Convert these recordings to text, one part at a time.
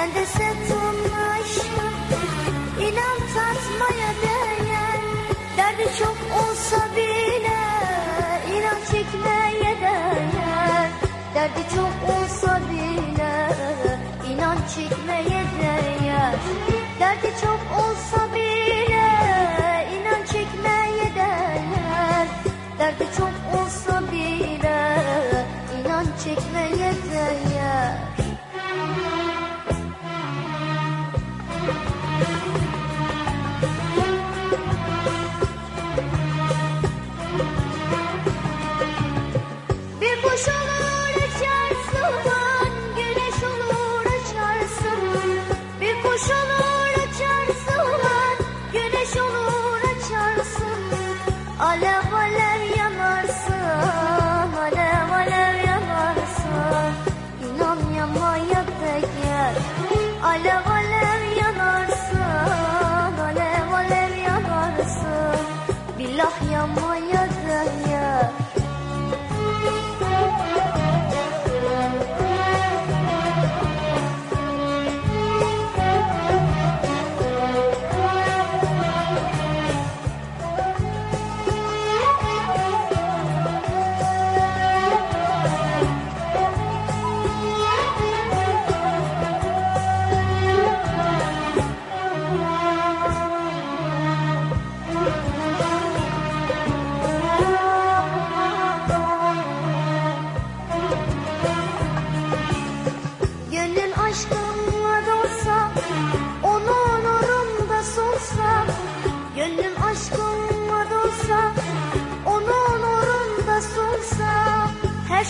Sen de satılmışsın İnan tatmaya değer. Çok olsa bile inan çekmeye değer. Derdi çok olsa bile inan çekmeye değer. Derdi çok olsa bile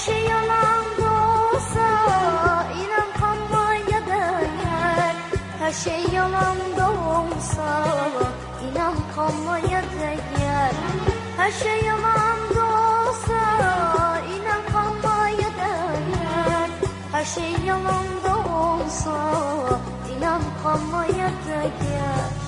şey yalan da İnan kanmaya değer Her şey yalan İnan kanmaya değer Her şey yalan İnan kanmaya değer her şey yalan inan kalmaya değer.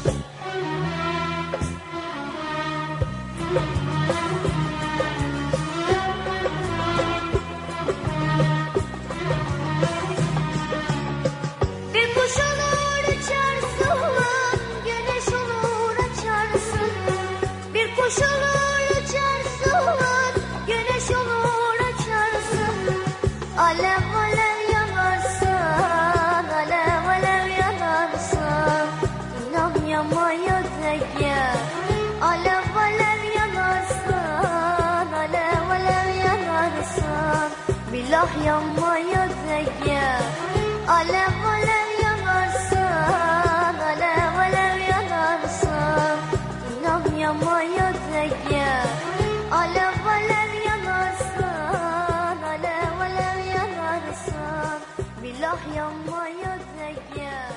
Billah yanmaya değer. Alev alev yanarsın, alev alev yanarsın. İnan yanmaya değer. Alev alev yanarsın, alev alev yanarsın. Billah yanmaya değer.